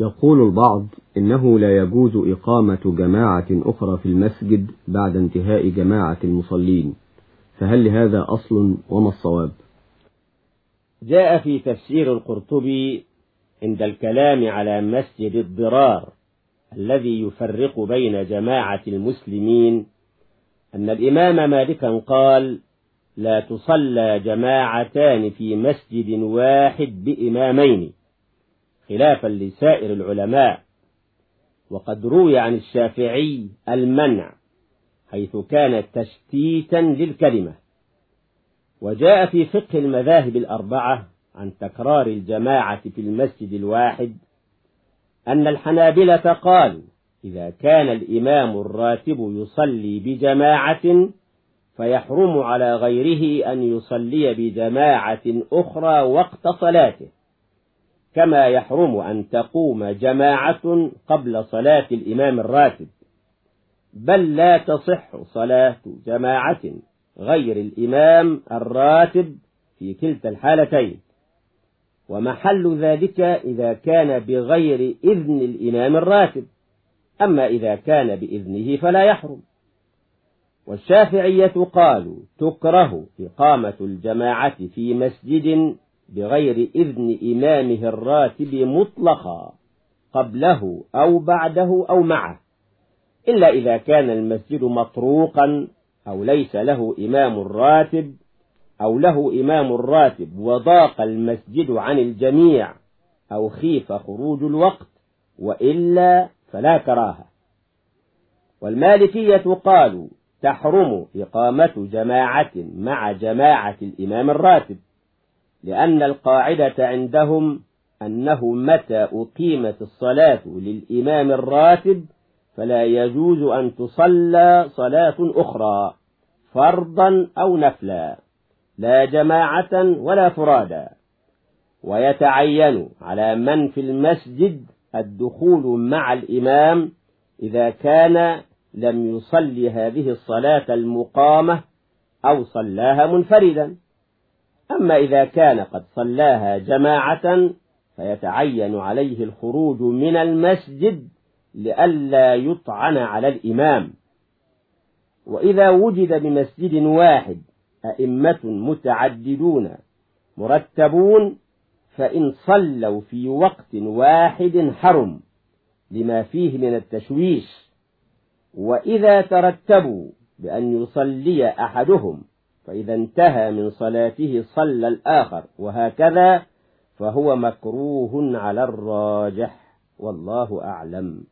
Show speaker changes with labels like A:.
A: يقول البعض إنه لا يجوز إقامة جماعة أخرى في المسجد بعد انتهاء جماعة المصلين فهل لهذا أصل وما الصواب؟
B: جاء في تفسير القرطبي عند الكلام على مسجد الضرار الذي يفرق بين جماعة المسلمين أن الإمام مالكا قال لا تصلى جماعتان في مسجد واحد بإمامين خلافا لسائر العلماء. وقد روي عن الشافعي المنع حيث كان تشتيتا للكلمة. وجاء في فقه المذاهب الأربعة عن تكرار الجماعة في المسجد الواحد أن الحنابلة قالوا إذا كان الإمام الراتب يصلي بجماعة فيحرم على غيره أن يصلي بجماعة أخرى وقت صلاته كما يحرم أن تقوم جماعة قبل صلاة الإمام الراتب بل لا تصح صلاة جماعة غير الإمام الراتب في كلتا الحالتين. ومحل ذلك إذا كان بغير إذن الإمام الراتب أما إذا كان بإذنه فلا يحرم. والشافعية قالوا تكره إقامة الجماعة في مسجد بغير إذن إمامه الراتب مطلقا قبله أو بعده أو معه. إلا إذا كان المسجد مطروقا أو ليس له إمام راتب أو له إمام راتب وضاق المسجد عن الجميع أو خيف خروج الوقت وإلا فلا كراهة. والمالكية قالوا تحرم إقامة جماعة مع جماعة الإمام الراتب. لأن القاعدة عندهم أنه متى أقيمت الصلاة للإمام الراتب فلا يجوز أن تصلى صلاة أخرى فرضا أو نفلا لا جماعة ولا فرادا ويتعين على من في المسجد الدخول مع الإمام إذا كان لم يصلي هذه الصلاة المقامة أو صلاها منفردا. أما إذا كان قد صلاها جماعة فيتعين عليه الخروج من المسجد لئلا يطعن على الإمام. وإذا وجد بمسجد واحد أئمة متعددون مرتبون فإن صلوا في وقت واحد حرم لما فيه من التشويش. وإذا ترتبوا بأن يصلي أحدهم فإذا انتهى من صلاته صلى الآخر وهكذا فهو مكروه على الراجح والله أعلم.